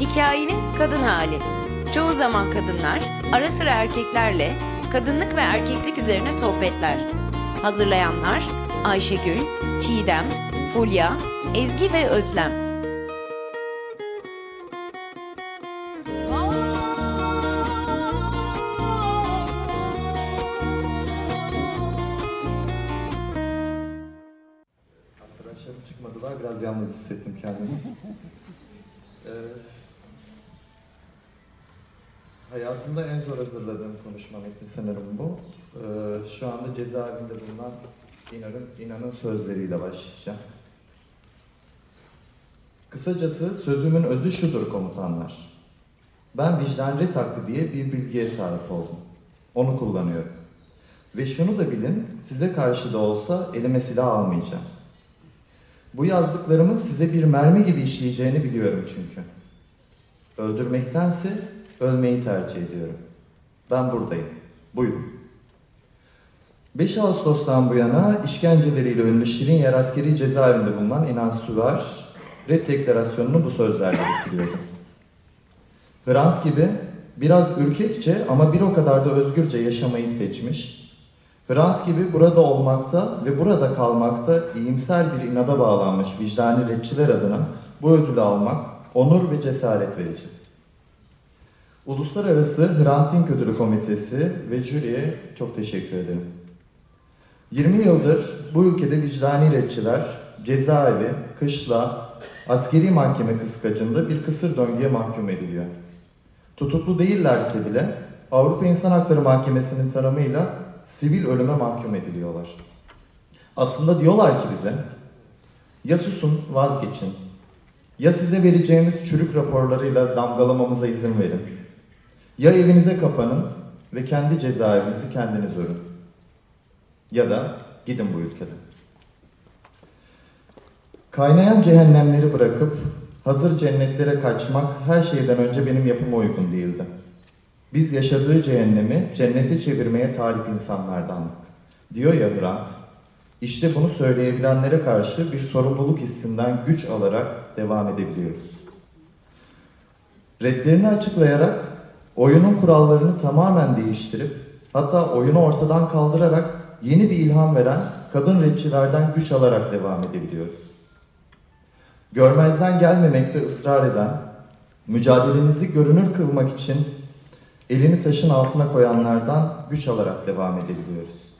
Hikayenin kadın hali. Çoğu zaman kadınlar, ara sıra erkeklerle kadınlık ve erkeklik üzerine sohbetler. Hazırlayanlar Ayşegül, Çiğdem, Fulya, Ezgi ve Özlem. Arkadaşlarım çıkmadılar, biraz yalnız hissettim kendimi. Ee, hayatımda en zor hazırladığım konuşma metni sanırım bu. Ee, şu anda cezaevinde bulunan İnan'ın, İnan'ın sözleriyle başlayacağım. Kısacası sözümün özü şudur komutanlar. Ben vicdan ret hakkı diye bir bilgiye sahip oldum. Onu kullanıyorum. Ve şunu da bilin, size karşı da olsa elime silah almayacağım. Bu yazdıklarımın size bir mermi gibi işleyeceğini biliyorum çünkü. Öldürmektense ölmeyi tercih ediyorum. Ben buradayım. Buyurun. 5 Ağustos'tan bu yana işkenceleriyle ünlü Şirin Yer Askeri Cezaevinde bulunan İnan Süvar, red deklarasyonunu bu sözlerle bitiriyordu. Hrant gibi biraz ürkekçe ama bir o kadar da özgürce yaşamayı seçmiş, Hrant gibi burada olmakta ve burada kalmakta iyimser bir inada bağlanmış vicdani retçiler adına bu ödülü almak onur ve cesaret verici. Uluslararası Hrant Dink Ödülü Komitesi ve jüriye çok teşekkür ederim. 20 yıldır bu ülkede vicdani retçiler cezaevi, kışla, askeri mahkeme kıskacında bir kısır döngüye mahkum ediliyor. Tutuklu değillerse bile Avrupa İnsan Hakları Mahkemesi'nin tanımıyla sivil ölüme mahkum ediliyorlar. Aslında diyorlar ki bize, ya susun vazgeçin, ya size vereceğimiz çürük raporlarıyla damgalamamıza izin verin, ya evinize kapanın ve kendi cezaevinizi kendiniz örün. Ya da gidin bu ülkeden. Kaynayan cehennemleri bırakıp hazır cennetlere kaçmak her şeyden önce benim yapıma uygun değildi. Biz yaşadığı cehennemi cennete çevirmeye talip insanlardandık. Diyor ya Hrant, işte bunu söyleyebilenlere karşı bir sorumluluk hissinden güç alarak devam edebiliyoruz. Redlerini açıklayarak oyunun kurallarını tamamen değiştirip hatta oyunu ortadan kaldırarak yeni bir ilham veren kadın redçilerden güç alarak devam edebiliyoruz. Görmezden gelmemekte ısrar eden, mücadelenizi görünür kılmak için elini taşın altına koyanlardan güç alarak devam edebiliyoruz.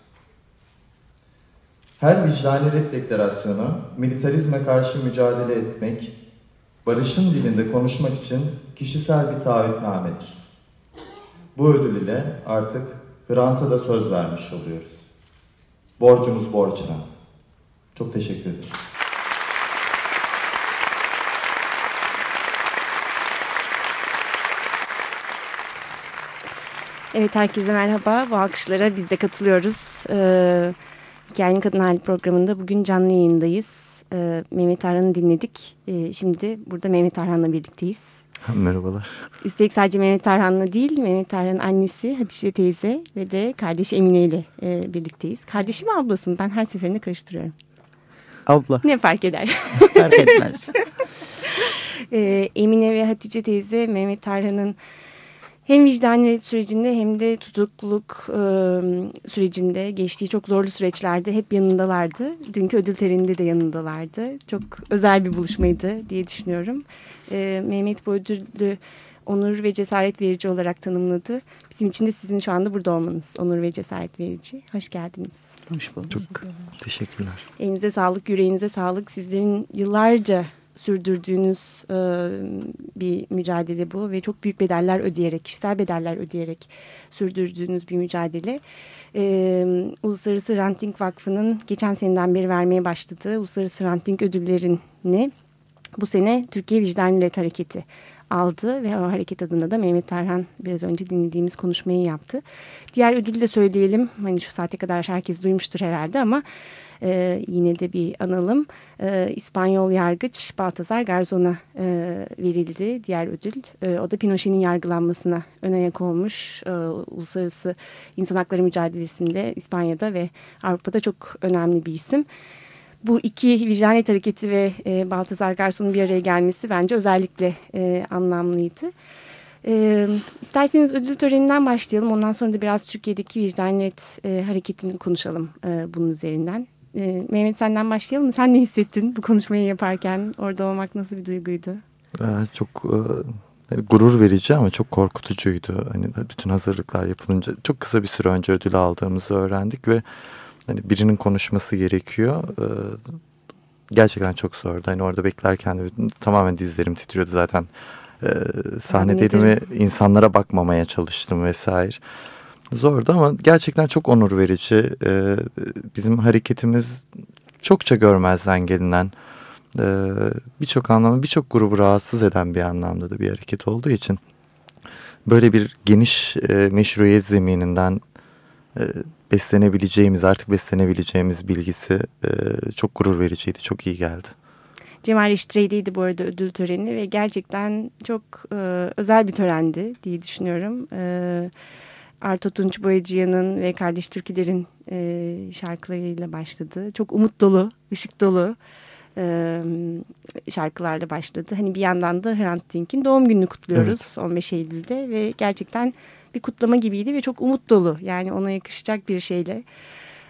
Her vicdani red deklarasyonu militarizme karşı mücadele etmek, barışın dilinde konuşmak için kişisel bir taahhütnamedir. Bu ödül ile artık Hrant'a da söz vermiş oluyoruz. Borcumuz borç Hrant. Çok teşekkür ederim. Evet herkese merhaba. Bu alkışlara biz de katılıyoruz. Ee, Hikayenin Kadın Hali programında bugün canlı yayındayız. Ee, Mehmet Arhan'ı dinledik. Ee, şimdi burada Mehmet Arhan'la birlikteyiz. Merhabalar. Üstelik sadece Mehmet Arhan'la değil, Mehmet Arhan'ın annesi Hatice teyze ve de kardeşi Emine ile e, birlikteyiz. Kardeşi mi ablası mı? Ben her seferinde karıştırıyorum. Abla. Ne fark eder? Fark etmez. ee, Emine ve Hatice teyze Mehmet Tarhan'ın hem vicdani sürecinde hem de tutukluluk e, sürecinde geçtiği çok zorlu süreçlerde hep yanındalardı. Dünkü ödül töreninde de yanındalardı. Çok özel bir buluşmaydı diye düşünüyorum. E, Mehmet bu ödülü onur ve cesaret verici olarak tanımladı. Bizim için de sizin şu anda burada olmanız onur ve cesaret verici. Hoş geldiniz. Hoş bulduk. Çok teşekkürler. Elinize sağlık, yüreğinize sağlık. Sizlerin yıllarca sürdürdüğünüz e, bir mücadele bu ve çok büyük bedeller ödeyerek, kişisel bedeller ödeyerek sürdürdüğünüz bir mücadele. E, Uluslararası Ranting Vakfı'nın geçen seneden beri vermeye başladığı Uluslararası Ranting ödüllerini bu sene Türkiye Vicdan Ret Hareketi aldı ve o hareket adına da Mehmet Tarhan biraz önce dinlediğimiz konuşmayı yaptı. Diğer ödülü de söyleyelim. Hani şu saate kadar herkes duymuştur herhalde ama e, yine de bir analım. E, İspanyol yargıç Baltazar Garzon'a e, verildi diğer ödül. E, o da Pinochet'in yargılanmasına ön ayak olmuş. E, uluslararası insan hakları mücadelesinde İspanya'da ve Avrupa'da çok önemli bir isim. Bu iki vicdaniyet hareketi ve e, Baltazar Garson'un bir araya gelmesi bence özellikle e, anlamlıydı. E, isterseniz ödül töreninden başlayalım. Ondan sonra da biraz Türkiye'deki vicdaniyet e, hareketini konuşalım e, bunun üzerinden. E, Mehmet senden başlayalım? Sen ne hissettin bu konuşmayı yaparken? Orada olmak nasıl bir duyguydu? Ee, çok e, hani gurur verici ama çok korkutucuydu. Hani bütün hazırlıklar yapılınca çok kısa bir süre önce ödül aldığımızı öğrendik ve hani birinin konuşması gerekiyor. Ee, gerçekten çok zordu. Hani orada beklerken de tamamen dizlerim titriyordu zaten. Ee, sahnedeydim ve insanlara bakmamaya çalıştım vesaire. Zordu ama gerçekten çok onur verici. Ee, bizim hareketimiz çokça görmezden gelinen e, birçok anlamda birçok grubu rahatsız eden bir anlamda da bir hareket olduğu için böyle bir geniş e, meşruiyet zemininden e, beslenebileceğimiz artık beslenebileceğimiz bilgisi e, çok gurur vericiydi çok iyi geldi. Cemal İştire'deydi bu arada ödül töreni ve gerçekten çok e, özel bir törendi diye düşünüyorum. E, Arto Tunç Boyacıyan'ın ve Kardeş Türküler'in e, şarkılarıyla başladı. Çok umut dolu, ışık dolu e, şarkılarla başladı. Hani bir yandan da Hrant Dink'in doğum gününü kutluyoruz evet. 15 Eylül'de ve gerçekten bir kutlama gibiydi ve çok umut dolu. Yani ona yakışacak bir şeyle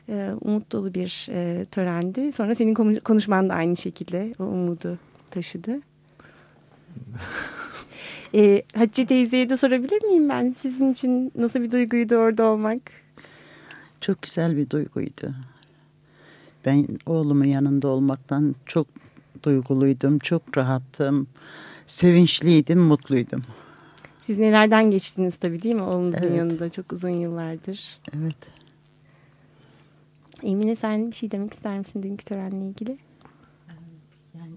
e, umut dolu bir e, törendi. Sonra senin konuşman da aynı şekilde o umudu taşıdı. e, Hatice teyzeye de sorabilir miyim ben? Sizin için nasıl bir duyguydu orada olmak? Çok güzel bir duyguydu. Ben oğlumun yanında olmaktan çok duyguluydum, çok rahattım, sevinçliydim, mutluydum. Siz nelerden geçtiniz tabii değil mi oğlunuzun evet. yanında çok uzun yıllardır? Evet. Emine sen bir şey demek ister misin dünkü törenle ilgili? Yani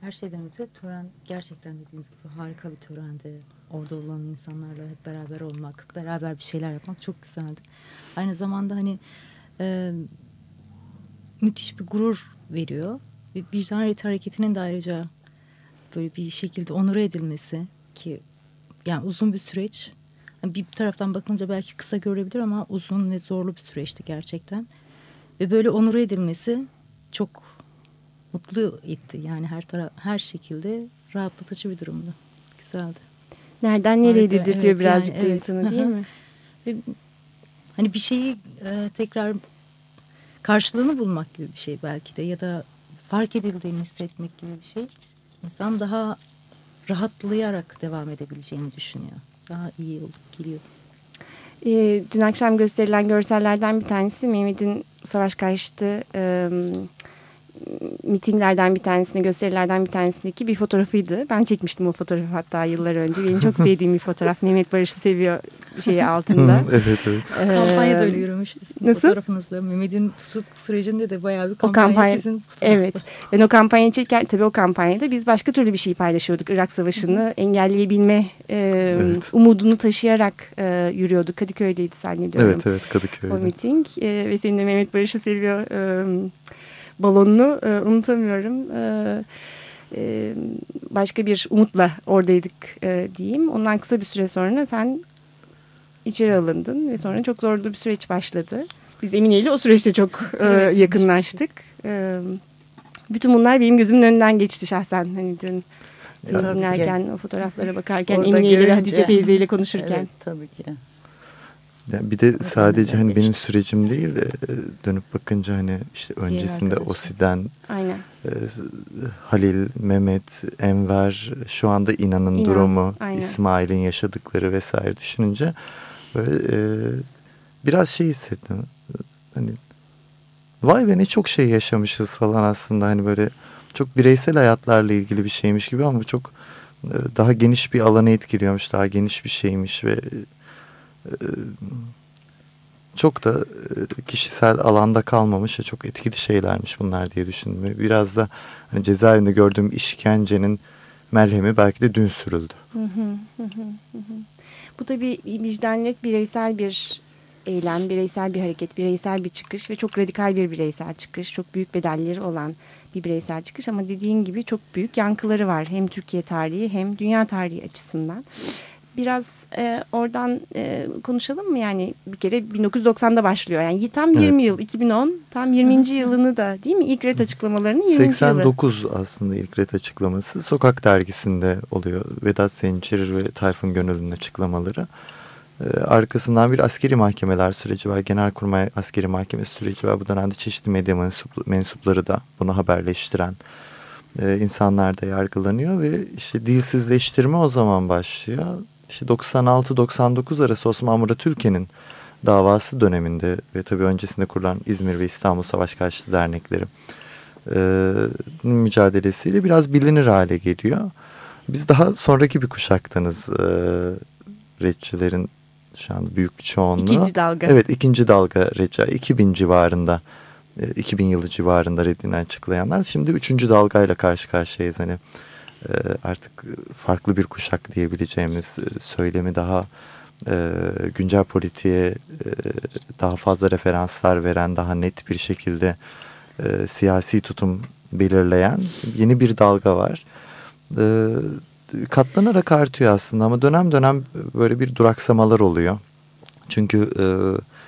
her şeyden öte tören gerçekten dediğiniz gibi harika bir törendi. Orada olan insanlarla hep beraber olmak, beraber bir şeyler yapmak çok güzeldi. Aynı zamanda hani e, müthiş bir gurur veriyor. Ve vicdan hareketinin de ayrıca böyle bir şekilde onur edilmesi ki yani uzun bir süreç. Bir taraftan bakınca belki kısa görebilir ama uzun ve zorlu bir süreçti gerçekten. Ve böyle onur edilmesi çok mutlu etti. Yani her taraf her şekilde rahatlatıcı bir durumdu. Güzeldi. Nereden nereye dedirtiyor evet, birazcık yani, da evet. insanı değil mi? Ve hani bir şeyi e, tekrar karşılığını bulmak gibi bir şey belki de ya da fark edildiğini hissetmek gibi bir şey. İnsan daha rahatlayarak devam edebileceğini düşünüyor. Daha iyi geliyor. E, dün akşam gösterilen görsellerden bir tanesi Mehmet'in savaş karşıtı e, mitinglerden bir tanesinde, gösterilerden bir tanesindeki bir fotoğrafıydı. Ben çekmiştim o fotoğrafı hatta yıllar önce. Benim çok sevdiğim bir fotoğraf. Mehmet Barış'ı seviyor şeyi altında. evet evet. Ee, Kampanya da öyle yürümüştü sizin nasıl? fotoğrafınızla. Mehmet'in sürecinde de bayağı bir kampanya, o kampanya sizin Evet. Ben o kampanyayı çekerken tabii o kampanyada biz başka türlü bir şey paylaşıyorduk. Irak Savaşı'nı engelleyebilme e, evet. umudunu taşıyarak e, yürüyorduk. Kadıköy'deydi zannediyorum. Evet evet Kadıköy'de. O miting e, ve senin de Mehmet Barış'ı seviyor e, balonunu e, unutamıyorum. E, e, başka bir umutla oradaydık e, diyeyim. Ondan kısa bir süre sonra sen içeri alındın ve sonra çok zorlu bir süreç başladı. Biz Emine ile o süreçte çok e, evet, yakınlaştık. E, bütün bunlar benim gözümün önünden geçti şahsen. Hani dün seni dinlerken, o fotoğraflara bakarken, Emine ile ve Hatice teyze ile konuşurken. Evet, tabii ki. Yani bir de sadece hani benim sürecim değil de e, dönüp bakınca hani işte öncesinde Osi'den Aynen. E, Halil, Mehmet, Enver, şu anda İnan'ın İnan, durumu, İsmail'in yaşadıkları vesaire düşününce böyle e, biraz şey hissettim. Hani vay be ne çok şey yaşamışız falan aslında. Hani böyle çok bireysel hayatlarla ilgili bir şeymiş gibi ama çok e, daha geniş bir alanı etkiliyormuş, daha geniş bir şeymiş ve çok da e, kişisel alanda kalmamış ve çok etkili şeylermiş bunlar diye düşündüm. Biraz da hani cezaevinde gördüğüm işkencenin merhemi belki de dün sürüldü. Bu tabii vicdaniyet bireysel bir eylem, bireysel bir hareket, bireysel bir çıkış ve çok radikal bir bireysel çıkış. Çok büyük bedelleri olan bir bireysel çıkış ama dediğin gibi çok büyük yankıları var. Hem Türkiye tarihi hem dünya tarihi açısından. Biraz e, oradan e, konuşalım mı? Yani bir kere 1990'da başlıyor. Yani tam 20 evet. yıl 2010 tam 20. yılını da değil mi? İlk red açıklamalarının 20. 89 yılı. aslında ilk red açıklaması. Sokak dergisinde oluyor. Vedat Sençer ve Tayfun Gönül'ün açıklamaları. Ee, arkasından bir askeri mahkemeler süreci var. Genelkurmay askeri mahkeme süreci var. Bu dönemde çeşitli medya mensupları da bunu haberleştiren e, insanlar da yargılanıyor ve işte dilsizleştirme o zaman başlıyor. İşte 96-99 arası Osman Murat Ülke'nin davası döneminde ve tabii öncesinde kurulan İzmir ve İstanbul Savaş Karşıtı Dernekleri e, mücadelesiyle biraz bilinir hale geliyor. Biz daha sonraki bir kuşaktanız e, retçilerin şu anda büyük çoğunluğu. İkinci dalga. Evet ikinci dalga reca 2000 civarında 2000 e, yılı civarında reddini açıklayanlar. Şimdi üçüncü dalgayla karşı karşıyayız. Hani artık farklı bir kuşak diyebileceğimiz e, söylemi daha güncel politiğe daha fazla referanslar veren, daha net bir şekilde siyasi tutum belirleyen yeni bir dalga var. Katlanarak artıyor aslında ama dönem dönem böyle bir duraksamalar oluyor. Çünkü e,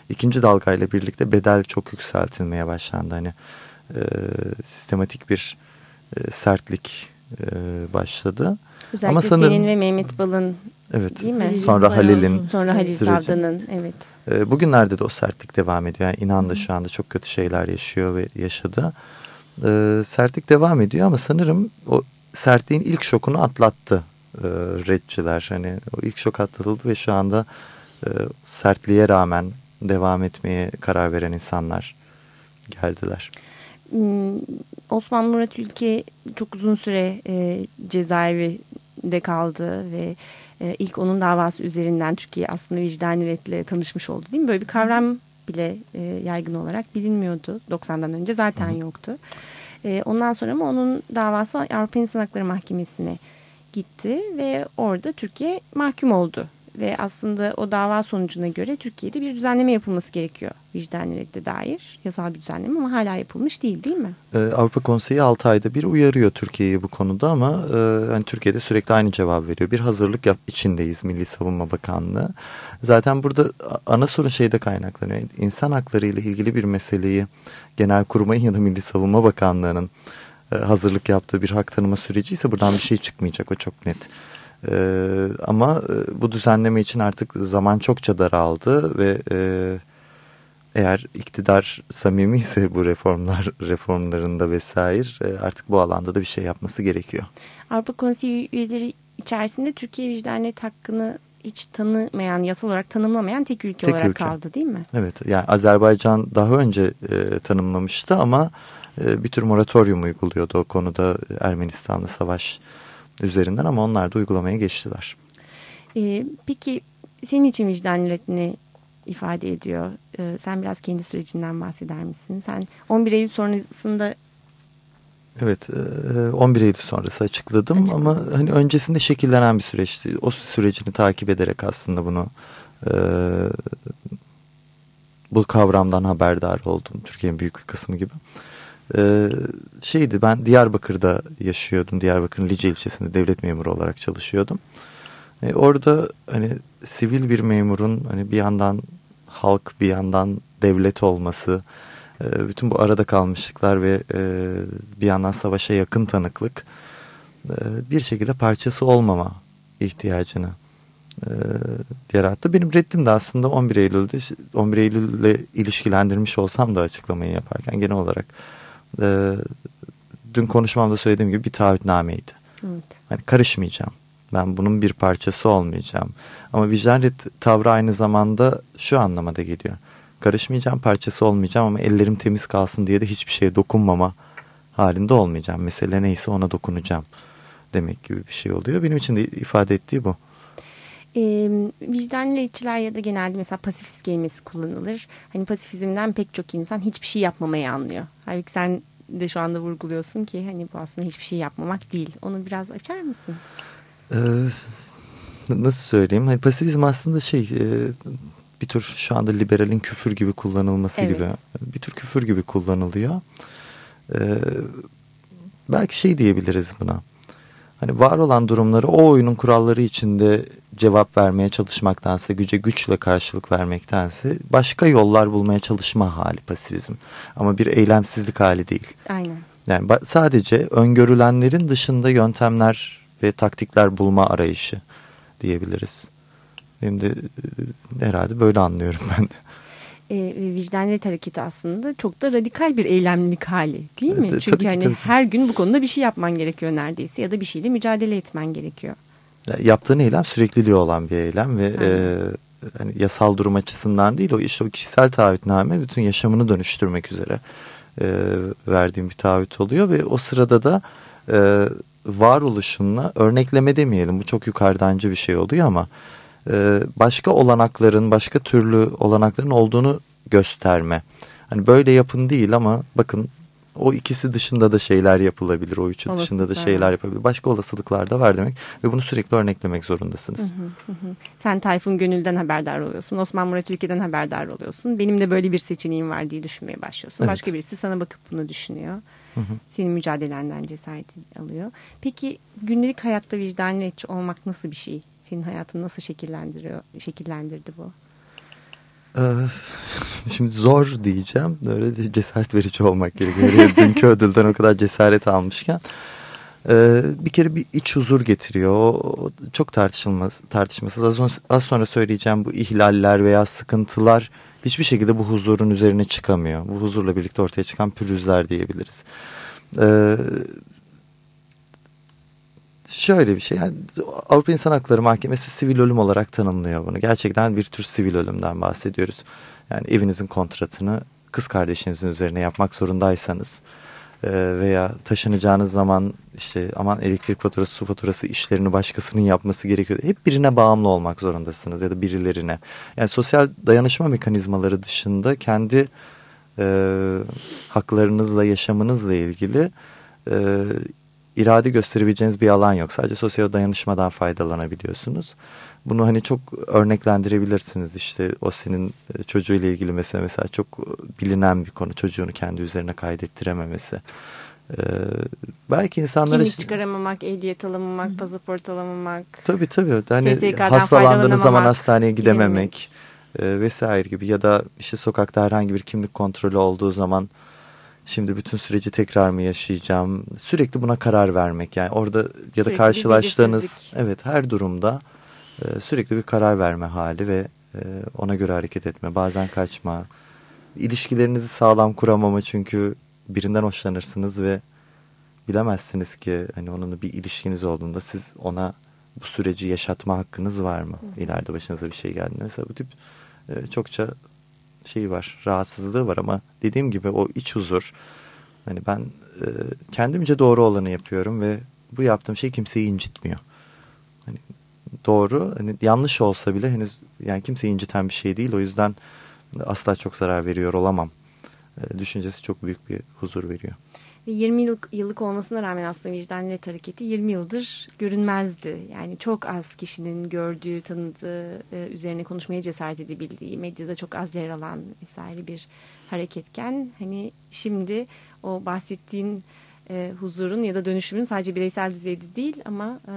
ikinci dalgayla birlikte bedel çok yükseltilmeye başlandı. Hani e, sistematik bir e, sertlik e, başladı. Özellikle Ama sanırım, senin ve Mehmet Bal'ın evet, değil mi? Sonra Halil'in Sonra Halil Savda'nın evet. E, bugünlerde de o sertlik devam ediyor. Yani inan da şu anda çok kötü şeyler yaşıyor ve yaşadı. E, sertlik devam ediyor ama sanırım o sertliğin ilk şokunu atlattı e, redçiler. Hani o ilk şok atlatıldı ve şu anda e, sertliğe rağmen devam etmeye karar veren insanlar geldiler. Hmm, Osman Murat Ülke çok uzun süre e, cezaevinde kaldı ve e, ilk onun davası üzerinden Türkiye aslında vicdani redle tanışmış oldu değil mi? Böyle bir kavram bile e, yaygın olarak bilinmiyordu. 90'dan önce zaten Hı. yoktu. E, ondan sonra mı onun davası Avrupa İnsan Hakları Mahkemesi'ne gitti ve orada Türkiye mahkum oldu ve aslında o dava sonucuna göre Türkiye'de bir düzenleme yapılması gerekiyor vicdani redde dair yasal bir düzenleme ama hala yapılmış değil değil mi? Ee, Avrupa Konseyi 6 ayda bir uyarıyor Türkiye'yi bu konuda ama e, yani Türkiye'de sürekli aynı cevap veriyor. Bir hazırlık yap içindeyiz Milli Savunma Bakanlığı. Zaten burada ana sorun şeyde kaynaklanıyor. İnsan hakları ile ilgili bir meseleyi Genelkurmay'ın ya da Milli Savunma Bakanlığı'nın e, hazırlık yaptığı bir hak tanıma süreci ise buradan bir şey çıkmayacak o çok net. Ee, ama e, bu düzenleme için artık zaman çokça daraldı ve e, eğer iktidar samimi ise bu reformlar reformlarında vesaire e, artık bu alanda da bir şey yapması gerekiyor. Avrupa Konseyi üyeleri içerisinde Türkiye vicdanet hakkını hiç tanımayan, yasal olarak tanımlamayan tek ülke tek olarak ülke. kaldı değil mi? Evet yani Azerbaycan daha önce e, tanımlamıştı ama e, bir tür moratorium uyguluyordu o konuda Ermenistan'la savaş üzerinden ama onlar da uygulamaya geçtiler. Ee, peki senin için vicdan ne ifade ediyor? Ee, sen biraz kendi sürecinden bahseder misin? Sen 11 Eylül sonrasında Evet 11 e, Eylül sonrası açıkladım Açıkladım. ama hani öncesinde şekillenen bir süreçti. O sürecini takip ederek aslında bunu e, bu kavramdan haberdar oldum. Türkiye'nin büyük bir kısmı gibi. Ee, şeydi ben Diyarbakır'da yaşıyordum. Diyarbakır'ın Lice ilçesinde devlet memuru olarak çalışıyordum. Ee, orada hani sivil bir memurun hani bir yandan halk bir yandan devlet olması, e, bütün bu arada kalmışlıklar ve e, bir yandan savaşa yakın tanıklık e, bir şekilde parçası olmama ihtiyacını e, yarattı. Benim reddim de aslında 11 Eylül'de 11 Eylül'le ilişkilendirmiş olsam da açıklamayı yaparken genel olarak e, dün konuşmamda söylediğim gibi bir taahhütnameydi. Evet. Hani karışmayacağım. Ben bunun bir parçası olmayacağım. Ama vicdan tavrı aynı zamanda şu anlamada geliyor. Karışmayacağım, parçası olmayacağım ama ellerim temiz kalsın diye de hiçbir şeye dokunmama halinde olmayacağım. Mesele neyse ona dokunacağım demek gibi bir şey oluyor. Benim için de ifade ettiği bu. E, vicdanlı işçiler ya da genelde mesela pasifist kelimesi kullanılır. Hani pasifizmden pek çok insan hiçbir şey yapmamayı anlıyor. Halbuki sen de şu anda vurguluyorsun ki hani bu aslında hiçbir şey yapmamak değil. Onu biraz açar mısın? Ee, nasıl söyleyeyim? Hani pasifizm aslında şey e, bir tür şu anda liberalin küfür gibi kullanılması evet. gibi. Bir tür küfür gibi kullanılıyor. Ee, belki şey diyebiliriz buna. Hani var olan durumları o oyunun kuralları içinde cevap vermeye çalışmaktansa, güce güçle karşılık vermektense başka yollar bulmaya çalışma hali pasifizm. Ama bir eylemsizlik hali değil. Aynen. Yani sadece öngörülenlerin dışında yöntemler ve taktikler bulma arayışı diyebiliriz. Benim de e, herhalde böyle anlıyorum ben de. E, vicdaniyet hareketi aslında çok da radikal bir eylemlilik hali değil mi? Evet, Çünkü hani her gün bu konuda bir şey yapman gerekiyor neredeyse ya da bir şeyle mücadele etmen gerekiyor. Yaptığın eylem sürekliliği olan bir eylem ve e, hani yasal durum açısından değil o işte o kişisel taahhütname bütün yaşamını dönüştürmek üzere e, verdiğim bir taahhüt oluyor ve o sırada da e, varoluşunla örnekleme demeyelim bu çok yukarıdancı bir şey oluyor ama e, başka olanakların başka türlü olanakların olduğunu gösterme. Hani böyle yapın değil ama bakın o ikisi dışında da şeyler yapılabilir. O üçü dışında da şeyler yapabilir. Başka olasılıklar da var demek. Ve bunu sürekli örneklemek zorundasınız. Hı hı hı. Sen Tayfun Gönül'den haberdar oluyorsun. Osman Murat Ülke'den haberdar oluyorsun. Benim de böyle bir seçeneğim var diye düşünmeye başlıyorsun. Evet. Başka birisi sana bakıp bunu düşünüyor. Hı hı. Senin mücadelenden cesaret alıyor. Peki günlük hayatta vicdanlı olmak nasıl bir şey? Senin hayatını nasıl şekillendiriyor, şekillendirdi bu? Şimdi zor diyeceğim. Öyle cesaret verici olmak gerekiyor. Dünkü ödülden o kadar cesaret almışken. Bir kere bir iç huzur getiriyor. Çok tartışılmaz, tartışmasız. Az sonra söyleyeceğim bu ihlaller veya sıkıntılar hiçbir şekilde bu huzurun üzerine çıkamıyor. Bu huzurla birlikte ortaya çıkan pürüzler diyebiliriz. Şöyle bir şey yani Avrupa İnsan Hakları Mahkemesi sivil ölüm olarak tanımlıyor bunu. Gerçekten bir tür sivil ölümden bahsediyoruz. Yani evinizin kontratını kız kardeşinizin üzerine yapmak zorundaysanız veya taşınacağınız zaman işte aman elektrik faturası, su faturası işlerini başkasının yapması gerekiyor. Hep birine bağımlı olmak zorundasınız ya da birilerine. Yani sosyal dayanışma mekanizmaları dışında kendi e, haklarınızla, yaşamınızla ilgili e, irade gösterebileceğiniz bir alan yok. Sadece sosyal dayanışmadan faydalanabiliyorsunuz. Bunu hani çok örneklendirebilirsiniz. İşte o senin e, çocuğuyla ilgili mesela mesela çok bilinen bir konu. Çocuğunu kendi üzerine kaydettirememesi. Ee, belki insanlara... Kimlik çıkaramamak, ehliyet alamamak, pasaport alamamak. Tabii tabii. Hani hastalandığınız zaman hastaneye gidememek e, vesaire gibi. Ya da işte sokakta herhangi bir kimlik kontrolü olduğu zaman Şimdi bütün süreci tekrar mı yaşayacağım? Sürekli buna karar vermek yani orada ya da karşılaştığınız evet her durumda e, sürekli bir karar verme hali ve e, ona göre hareket etme. Bazen kaçma. İlişkilerinizi sağlam kuramama çünkü birinden hoşlanırsınız ve bilemezsiniz ki hani onunla bir ilişkiniz olduğunda siz ona bu süreci yaşatma hakkınız var mı? Hı. İleride başınıza bir şey geldiğinde mesela bu tip e, çokça şeyi var, rahatsızlığı var ama dediğim gibi o iç huzur. Hani ben e, kendimce doğru olanı yapıyorum ve bu yaptığım şey kimseyi incitmiyor. Hani doğru, hani yanlış olsa bile henüz yani kimseyi inciten bir şey değil. O yüzden asla çok zarar veriyor olamam. E, düşüncesi çok büyük bir huzur veriyor. Ve 20 yıllık, yıllık olmasına rağmen aslında vicdaniyet hareketi 20 yıldır görünmezdi. Yani çok az kişinin gördüğü, tanıdığı, e, üzerine konuşmaya cesaret edebildiği, medyada çok az yer alan vesaire bir hareketken hani şimdi o bahsettiğin e, huzurun ya da dönüşümün sadece bireysel düzeyde değil ama e,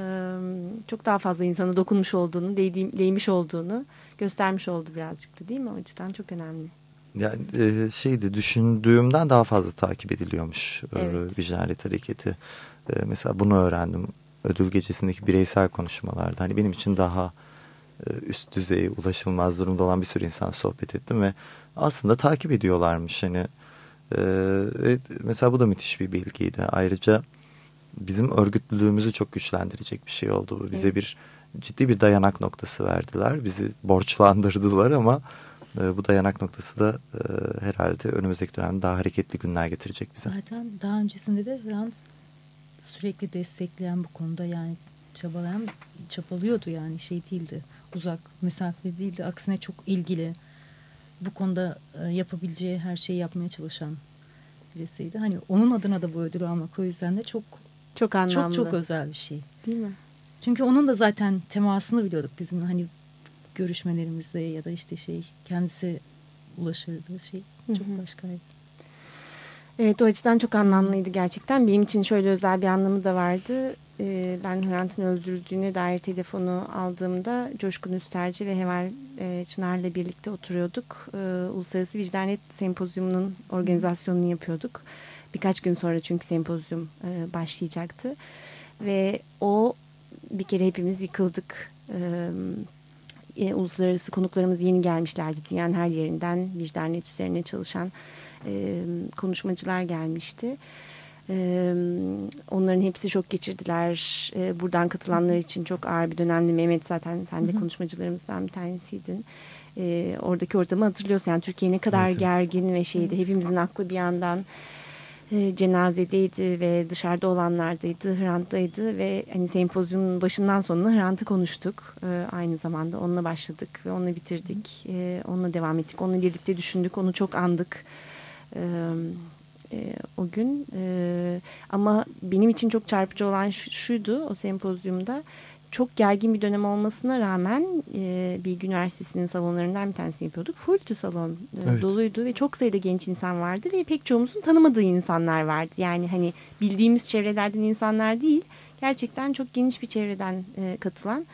çok daha fazla insana dokunmuş olduğunu, değdiğim, değmiş olduğunu göstermiş oldu birazcık da değil mi? O açıdan çok önemli. Yani e, şeydi düşündüğümden daha fazla takip ediliyormuş e, evet. vicdaniyet hareketi. E, mesela bunu öğrendim ödül gecesindeki bireysel konuşmalarda. Hani benim için daha e, üst düzey ulaşılmaz durumda olan bir sürü insan sohbet ettim ve aslında takip ediyorlarmış. Hani e, mesela bu da müthiş bir bilgiydi. Ayrıca bizim örgütlülüğümüzü çok güçlendirecek bir şey oldu. Bize evet. bir ciddi bir dayanak noktası verdiler. Bizi borçlandırdılar ama e, bu dayanak noktası da e, herhalde önümüzdeki dönemde daha hareketli günler getirecek bize. Zaten daha öncesinde de Hrant sürekli destekleyen bu konuda yani çabalayan çabalıyordu yani şey değildi uzak mesafe değildi aksine çok ilgili bu konuda e, yapabileceği her şeyi yapmaya çalışan birisiydi. Hani onun adına da bu ödülü almak o yüzden de çok çok anlamlı. Çok çok özel bir şey. Değil mi? Çünkü onun da zaten temasını biliyorduk bizim hani görüşmelerimizde ya da işte şey kendisi ulaşırdığı şey çok Hı -hı. başkaydı. Evet o açıdan çok anlamlıydı gerçekten. Benim için şöyle özel bir anlamı da vardı. e, ben Hrant'ın öldürüldüğüne dair telefonu aldığımda Coşkun Üsterci ve Heval e, Çınar'la birlikte oturuyorduk. E, Uluslararası Vicdaniyet Sempozyumu'nun organizasyonunu yapıyorduk. Birkaç gün sonra çünkü sempozyum e, başlayacaktı. Ve o bir kere hepimiz yıkıldık. E, e, uluslararası konuklarımız yeni gelmişlerdi. Dünyanın her yerinden vicdaniyet üzerine çalışan e, konuşmacılar gelmişti. Ee, onların hepsi şok geçirdiler. Ee, buradan katılanlar için çok ağır bir dönemdi. Mehmet zaten sen de konuşmacılarımızdan bir tanesiydin. Ee, oradaki ortamı hatırlıyorsun. Yani Türkiye ne kadar Evet. gergin ve şeydi. Hepimizin aklı bir yandan e, cenazedeydi ve dışarıda olanlardaydı, Hrant'taydı ve hani sempozyumun başından sonuna Hrant'ı konuştuk. E, aynı zamanda onunla başladık ve onunla bitirdik. E, onunla devam ettik. Onunla birlikte düşündük. Onu çok andık. E, e, o gün. E, ama benim için çok çarpıcı olan şu- şuydu o sempozyumda. Çok gergin bir dönem olmasına rağmen e, Bilgi Üniversitesi'nin salonlarından bir tanesini yapıyorduk. Fulldü salon. E, Evet. Doluydu ve çok sayıda genç insan vardı ve pek çoğumuzun tanımadığı insanlar vardı. Yani hani bildiğimiz çevrelerden insanlar değil. Gerçekten çok geniş bir çevreden e, katılan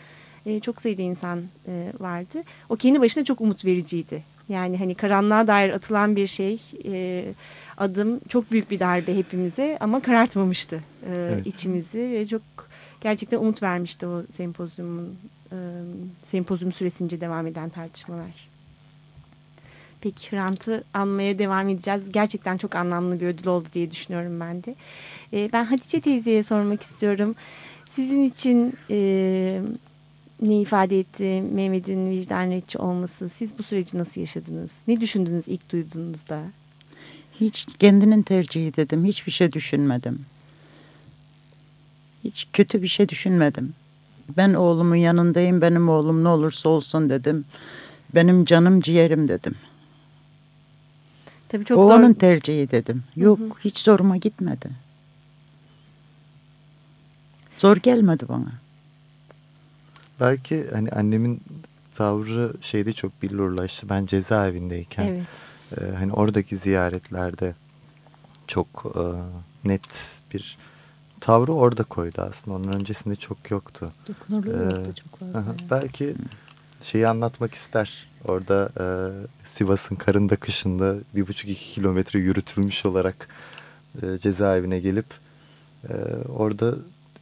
e, çok sayıda insan e, vardı. O kendi başına çok umut vericiydi. Yani hani karanlığa dair atılan bir şey e, adım çok büyük bir darbe hepimize ama karartmamıştı e, Evet. içimizi ve çok gerçekten umut vermişti o sempozyumun e, sempozyum süresince devam eden tartışmalar. Peki Hrant'ı anmaya devam edeceğiz. Gerçekten çok anlamlı bir ödül oldu diye düşünüyorum ben de. E, ben Hatice teyzeye sormak istiyorum. Sizin için e, ne ifade etti Mehmet'in vicdaniyetçi olması? Siz bu süreci nasıl yaşadınız? Ne düşündünüz ilk duyduğunuzda? Hiç kendinin tercihi dedim. Hiçbir şey düşünmedim. Hiç kötü bir şey düşünmedim. Ben oğlumun yanındayım. Benim oğlum ne olursa olsun dedim. Benim canım ciğerim dedim. Tabii çok o zor. onun tercihi dedim. Yok hiç zoruma gitmedi. Zor gelmedi bana. Belki hani annemin tavrı şeyde çok billurlaştı. Ben cezaevindeyken Evet. e, hani oradaki ziyaretlerde çok e, net bir tavrı orada koydu aslında. Onun öncesinde çok yoktu. Dokunurluğu Ee, yoktu çok fazla. Aha, yani. Belki şeyi anlatmak ister. Orada e, Sivas'ın karında kışında bir buçuk iki kilometre yürütülmüş olarak e, cezaevine gelip e, orada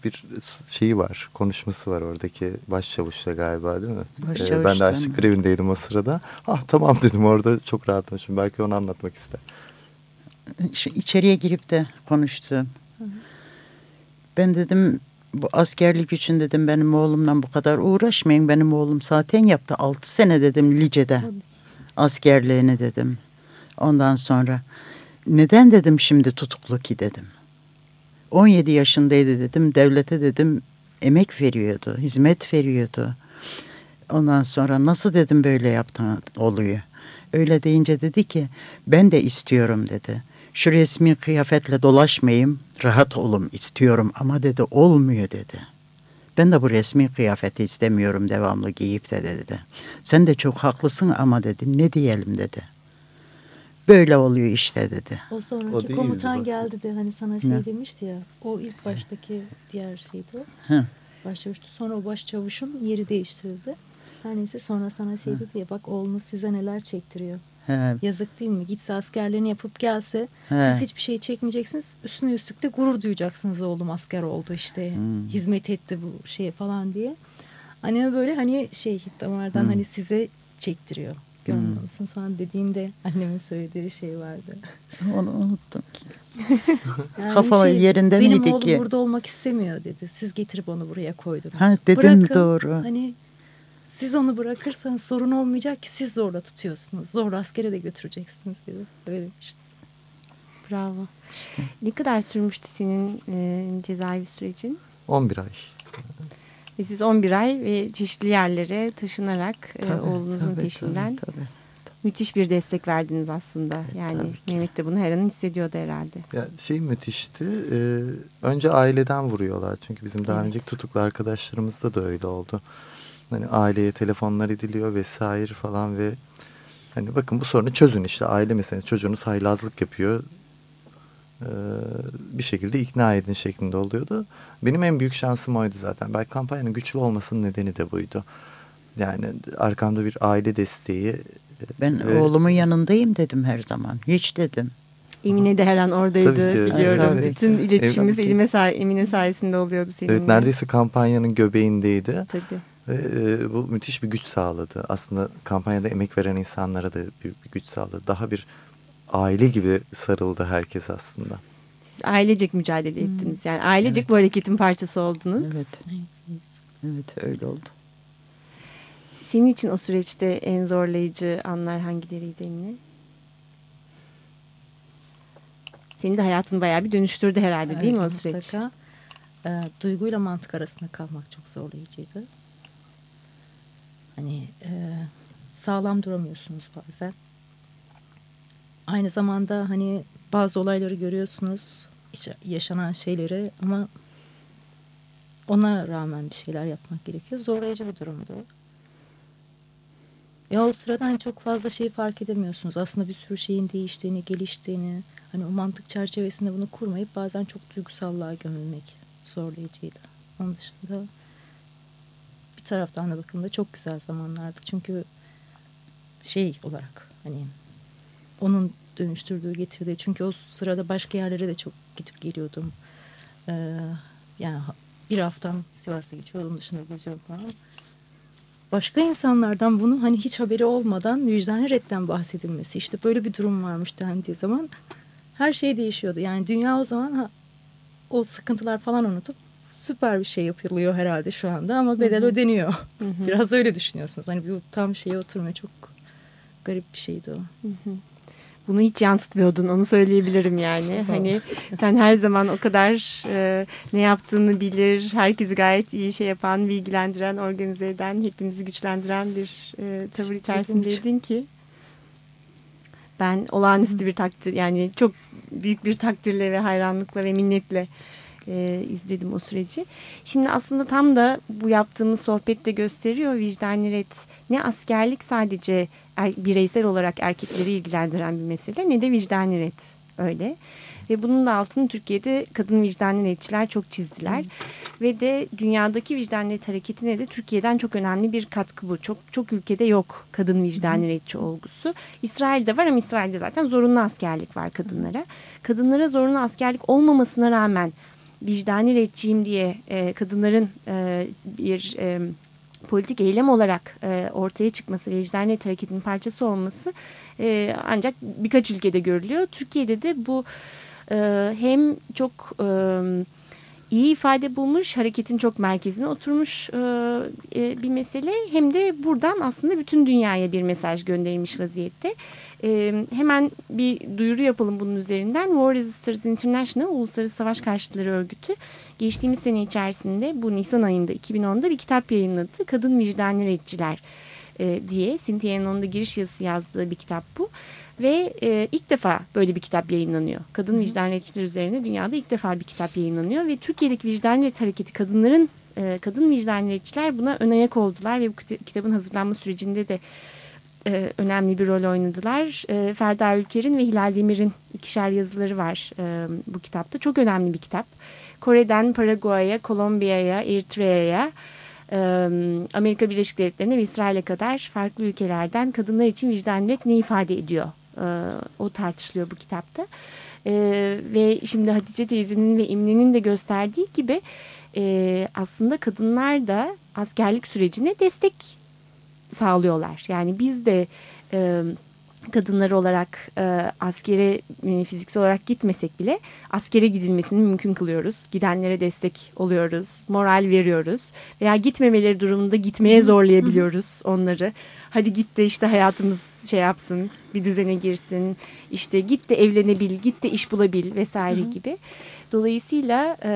bir şeyi var, konuşması var oradaki başçavuşla galiba değil mi? E, Başçavuşla ben de açlık grevindeydim o sırada. Ah tamam dedim orada çok rahatlamışım. Belki onu anlatmak ister. şu içeriye girip de konuştu. Ben dedim bu askerlik için dedim benim oğlumla bu kadar uğraşmayın. Benim oğlum zaten yaptı. Altı sene dedim Lice'de askerliğini dedim. Ondan sonra neden dedim şimdi tutuklu ki dedim. 17 yaşındaydı dedim. Devlete dedim emek veriyordu, hizmet veriyordu. Ondan sonra nasıl dedim böyle yaptın oluyor. Öyle deyince dedi ki ben de istiyorum dedi. Şu resmi kıyafetle dolaşmayayım, rahat olum istiyorum ama dedi olmuyor dedi. Ben de bu resmi kıyafeti istemiyorum devamlı giyip de dedi. Sen de çok haklısın ama dedi ne diyelim dedi. Böyle oluyor işte dedi. O O sonraki değildi komutan bak. geldi de hani sana şey Ne? demişti ya. O ilk baştaki diğer şeydi o. Hı. Başçavuştu. Sonra o başçavuşun yeri değiştirildi. Her neyse sonra sana şey dedi ya bak oğlunuz size neler çektiriyor. He, Yazık değil mi? Gitse askerliğini yapıp gelse He. siz hiçbir şey çekmeyeceksiniz. Üstüne üstlük de gurur duyacaksınız oğlum asker oldu işte. Hmm. Hizmet etti bu şeye falan diye. Anneme böyle hani şey damardan Hmm. hani size çektiriyor. Görmüyor Hmm. musun? Sonra dediğinde annemin söylediği şey vardı. onu unuttum. Yani Kafa yerinde benim miydi oğlum ki? burada olmak istemiyor dedi. Siz getirip onu buraya koydunuz. Ha, dedim Bırakın, doğru. Hani siz onu bırakırsanız sorun olmayacak ki siz zorla tutuyorsunuz. Zorla askere de götüreceksiniz dedi. Öyle demişti. Bravo. Ne kadar sürmüştü senin e, cezaevi sürecin? 11 ay. Ve siz 11 ay ve çeşitli yerlere taşınarak e, Tabii, oğlunuzun tabii, peşinden tabii, tabii. müthiş bir destek verdiniz aslında. Yani tabii ki. Mehmet de bunu her an hissediyordu herhalde. Ya şey müthişti. e, önce aileden vuruyorlar. Çünkü bizim daha Evet. önceki tutuklu arkadaşlarımızda da öyle oldu. Hani aileye telefonlar ediliyor vesaire falan ve hani bakın bu sorunu çözün işte aile meselesi çocuğunuz haylazlık yapıyor. E, e, bir şekilde ikna edin şeklinde oluyordu. Benim en büyük şansım oydu zaten. Belki kampanyanın güçlü olmasının nedeni de buydu. Yani arkamda bir aile desteği. e, Ben ve- oğlumun yanındayım dedim her zaman. Hiç dedim. Emine de her an oradaydı Tabii ki. biliyorum. Tabii. Bütün iletişimimiz. Elime say Emine sayesinde oluyordu seninle. Evet neredeyse kampanyanın göbeğindeydi. Tabii. Ve e, bu müthiş bir güç sağladı. Aslında kampanyada emek veren insanlara da büyük bir güç sağladı. Daha bir aile gibi sarıldı herkes aslında. Siz ailecek mücadele ettiniz. Yani ailecek Evet. bu hareketin parçası oldunuz. Evet. Evet öyle oldu. Senin için o süreçte en zorlayıcı anlar hangileriydi Emine? Seni de hayatın bayağı bir dönüştürdü herhalde değil mi o Evet, süreç? mutlaka. Ee, duyguyla mantık arasında kalmak çok zorlayıcıydı. Hani e, sağlam duramıyorsunuz bazen. Aynı zamanda hani bazı olayları görüyorsunuz, yaşanan şeyleri ama ona rağmen bir şeyler yapmak gerekiyor. Zorlayıcı bir durumdu. Ya o sırada hani çok fazla şeyi fark edemiyorsunuz. Aslında bir sürü şeyin değiştiğini, geliştiğini. Hani o mantık çerçevesinde bunu kurmayıp bazen çok duygusallığa gömülmek zorlayıcıydı. Onun dışında taraftan da bakımda çok güzel zamanlardı. Çünkü şey olarak hani onun dönüştürdüğü, getirdiği. Çünkü o sırada başka yerlere de çok gidip geliyordum. Ee, yani bir haftam Sivas'ta geçiyor. Onun dışında geziyorum falan. Başka insanlardan bunu hani hiç haberi olmadan vicdani redden bahsedilmesi. işte böyle bir durum varmış dendiği zaman her şey değişiyordu. Yani dünya o zaman ha, o sıkıntılar falan unutup süper bir şey yapılıyor herhalde şu anda ama bedel ödeniyor. Biraz öyle düşünüyorsunuz. Hani bu tam şeye oturmuyor çok garip bir şeydi o. Bunu hiç yansıtmıyordun onu söyleyebilirim yani. hani sen her zaman o kadar e, ne yaptığını bilir, herkesi gayet iyi şey yapan, bilgilendiren, organize eden, hepimizi güçlendiren bir e, tavır içerisindeydin ki. Ben olağanüstü bir takdir yani çok büyük bir takdirle ve hayranlıkla ve minnetle e, izledim o süreci. Şimdi aslında tam da bu yaptığımız sohbette gösteriyor vicdani ret ne askerlik sadece er, bireysel olarak erkekleri ilgilendiren bir mesele ne de vicdani ret öyle. Ve bunun da altını Türkiye'de kadın vicdanli retçiler çok çizdiler. Ve de dünyadaki vicdanli ret hareketine de Türkiye'den çok önemli bir katkı bu. Çok çok ülkede yok kadın vicdanli retçi olgusu. İsrail'de var ama İsrail'de zaten zorunlu askerlik var kadınlara. Kadınlara zorunlu askerlik olmamasına rağmen vicdani retçiyim diye e, kadınların e, bir e, politik eylem olarak e, ortaya çıkması ve vicdani hareketinin parçası olması e, ancak birkaç ülkede görülüyor. Türkiye'de de bu e, hem çok e, iyi ifade bulmuş, hareketin çok merkezine oturmuş e, e, bir mesele hem de buradan aslında bütün dünyaya bir mesaj gönderilmiş vaziyette. E, hemen bir duyuru yapalım bunun üzerinden. War Resisters International Uluslararası Savaş Karşıtları Örgütü geçtiğimiz sene içerisinde bu Nisan ayında 2010'da bir kitap yayınladı. Kadın Vicdanlı Retçiler e, diye Cynthia'nın onun da giriş yazısı yazdığı bir kitap bu. Ve e, ilk defa böyle bir kitap yayınlanıyor. Kadın vicdan retçiler üzerine dünyada ilk defa bir kitap yayınlanıyor. Ve Türkiye'deki vicdan ret hareketi kadınların, e, kadın vicdan retçiler buna ön ayak oldular. Ve bu kita- kitabın hazırlanma sürecinde de e, önemli bir rol oynadılar. E, Ferda Ülker'in ve Hilal Demir'in ikişer yazıları var e, bu kitapta. Çok önemli bir kitap. Kore'den Paraguay'a, Kolombiya'ya, Eritre'ye, e, Amerika Birleşik Devletleri'ne ve İsrail'e kadar farklı ülkelerden kadınlar için vicdan ret ne ifade ediyor? E, o tartışılıyor bu kitapta. E, ve şimdi Hatice teyzenin ve Emine'nin de gösterdiği gibi e, aslında kadınlar da askerlik sürecine destek sağlıyorlar. Yani biz de e, kadınlar olarak e, askere e, fiziksel olarak gitmesek bile askere gidilmesini mümkün kılıyoruz. Gidenlere destek oluyoruz, moral veriyoruz veya gitmemeleri durumunda gitmeye zorlayabiliyoruz onları. Hadi git de işte hayatımız şey yapsın, bir düzene girsin, işte git de evlenebil, git de iş bulabil vesaire gibi. Dolayısıyla e,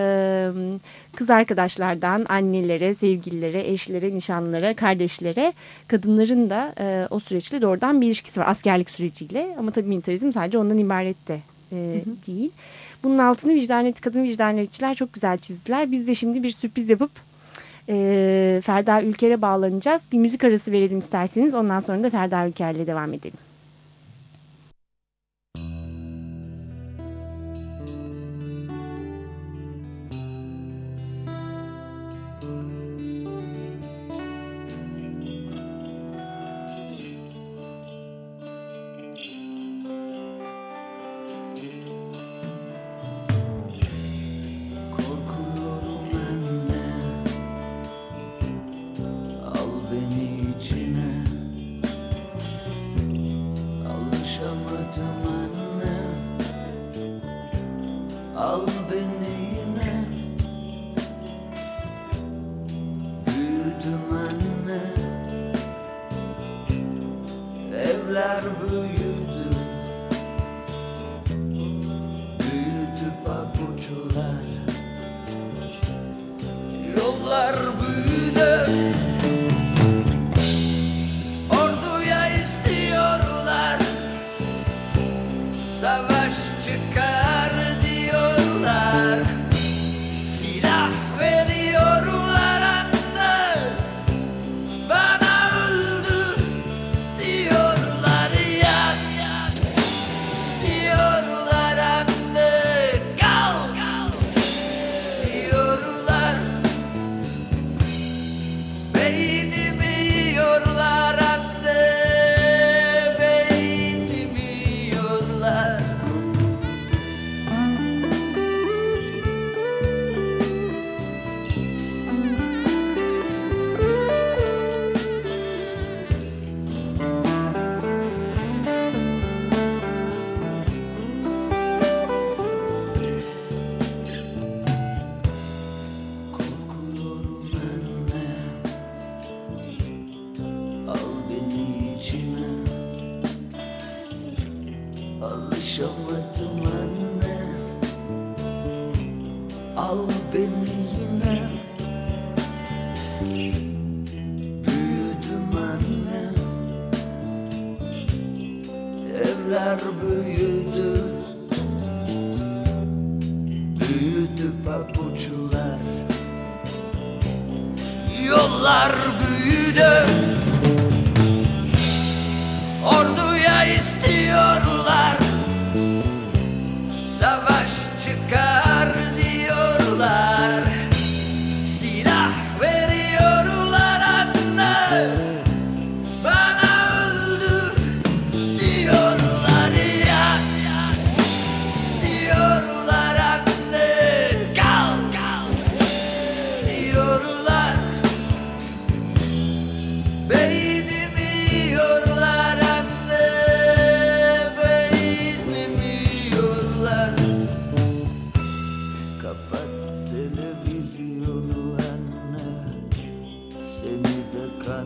kız arkadaşlardan annelere, sevgililere, eşlere, nişanlılara, kardeşlere kadınların da e, o süreçle doğrudan bir ilişkisi var askerlik süreciyle. Ama tabii militarizm sadece ondan ibaret de e, değil. Bunun altını vicdaniyet, kadın vicdaniyetçiler çok güzel çizdiler. Biz de şimdi bir sürpriz yapıp e, Ferda Ülker'e bağlanacağız. Bir müzik arası verelim isterseniz. Ondan sonra da Ferda Ülker'le devam edelim.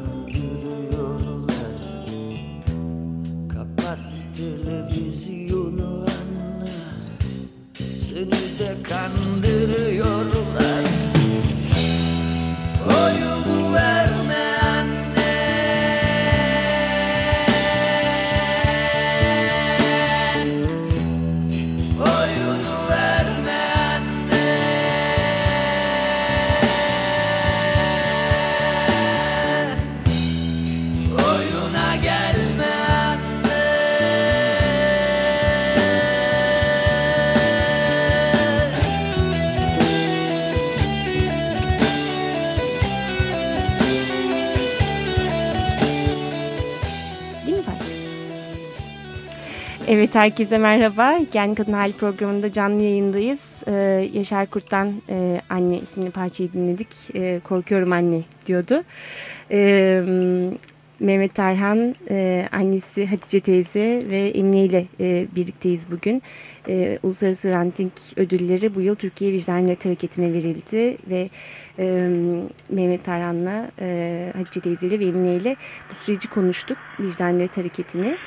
one Evet herkese merhaba. Hikayenin Kadın Hali programında canlı yayındayız. Ee, Yaşar Kurt'tan e, Anne isimli parçayı dinledik. E, Korkuyorum Anne diyordu. E, Mehmet Tarhan, e, annesi Hatice teyze ve Emine ile e, birlikteyiz bugün. E, Uluslararası Ranting ödülleri bu yıl Türkiye Vicdaniyet Hareketi'ne verildi ve e, Mehmet Tarhan'la e, Hatice teyze ile ve Emine ile bu süreci konuştuk. Vicdaniyet Hareketi'ni. E,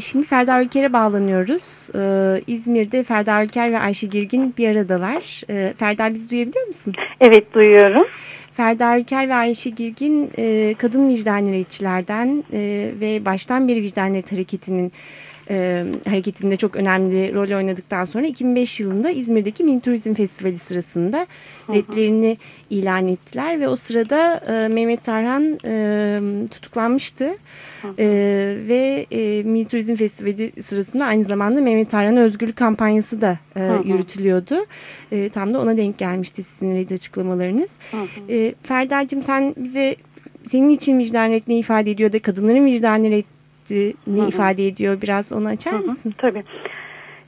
şimdi Ferda Ülker'e bağlanıyoruz. E, İzmir'de Ferda Ülker ve Ayşe Girgin bir aradalar. E, Ferda bizi duyabiliyor musun? Evet duyuyorum. Ferda Ülker ve Ayşe Girgin e, kadın vicdaniyetçilerden e, ve baştan beri vicdaniyet hareketinin e, hareketinde çok önemli rol oynadıktan sonra 2005 yılında İzmir'deki Mini Turizm Festivali sırasında redlerini ilan ettiler ve o sırada e, Mehmet Tarhan e, tutuklanmıştı. E, ve e, Mini Turizm Festivali sırasında aynı zamanda Mehmet Tarhan özgürlük kampanyası da e, yürütülüyordu. E, tam da ona denk gelmişti sizin red açıklamalarınız. E, Ferda'cığım sen bize senin için vicdan ne ifade ediyor da kadınların vicdan ne ifade ediyor biraz onu açar mısın? Tabii.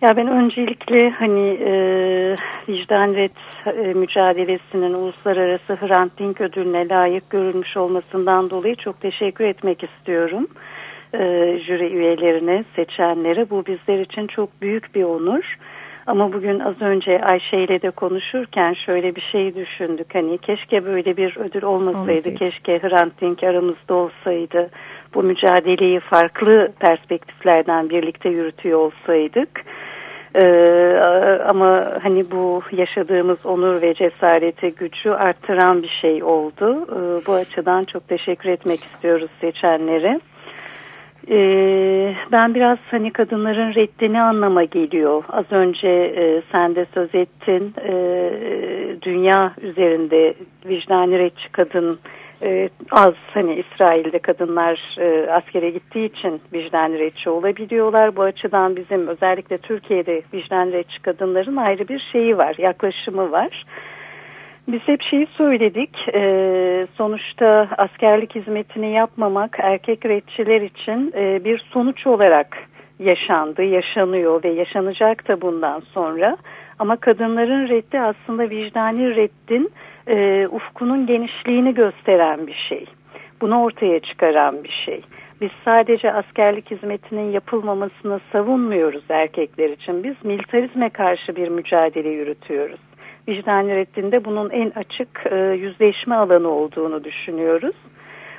Ya ben öncelikle hani e, vicdan red e, mücadelesinin uluslararası Hrant Dink ödülüne layık görülmüş olmasından dolayı çok teşekkür etmek istiyorum. E, jüri üyelerine, seçenlere bu bizler için çok büyük bir onur. Ama bugün az önce Ayşe ile de konuşurken şöyle bir şey düşündük. Hani keşke böyle bir ödül olmasaydı, olmasaydı. keşke Hrant Dink aramızda olsaydı. Bu mücadeleyi farklı perspektiflerden birlikte yürütüyor olsaydık Ee, ama hani bu yaşadığımız onur ve cesareti gücü arttıran bir şey oldu. Ee, bu açıdan çok teşekkür etmek istiyoruz seçenlere. Ee, ben biraz hani kadınların reddini anlama geliyor. Az önce e, sen de söz ettin. E, dünya üzerinde vicdani redçi kadın e, az hani İsrail'de kadınlar e, askere gittiği için vicdan redçi olabiliyorlar. Bu açıdan bizim özellikle Türkiye'de vicdan redçi kadınların ayrı bir şeyi var, yaklaşımı var. Biz hep şeyi söyledik, e, sonuçta askerlik hizmetini yapmamak erkek redçiler için e, bir sonuç olarak yaşandı, yaşanıyor ve yaşanacak da bundan sonra. Ama kadınların reddi aslında vicdani reddin e, ufkunun genişliğini gösteren bir şey. Bunu ortaya çıkaran bir şey. Biz sadece askerlik hizmetinin yapılmamasını savunmuyoruz erkekler için. Biz militarizme karşı bir mücadele yürütüyoruz. Vicdani reddinde bunun en açık e, yüzleşme alanı olduğunu düşünüyoruz.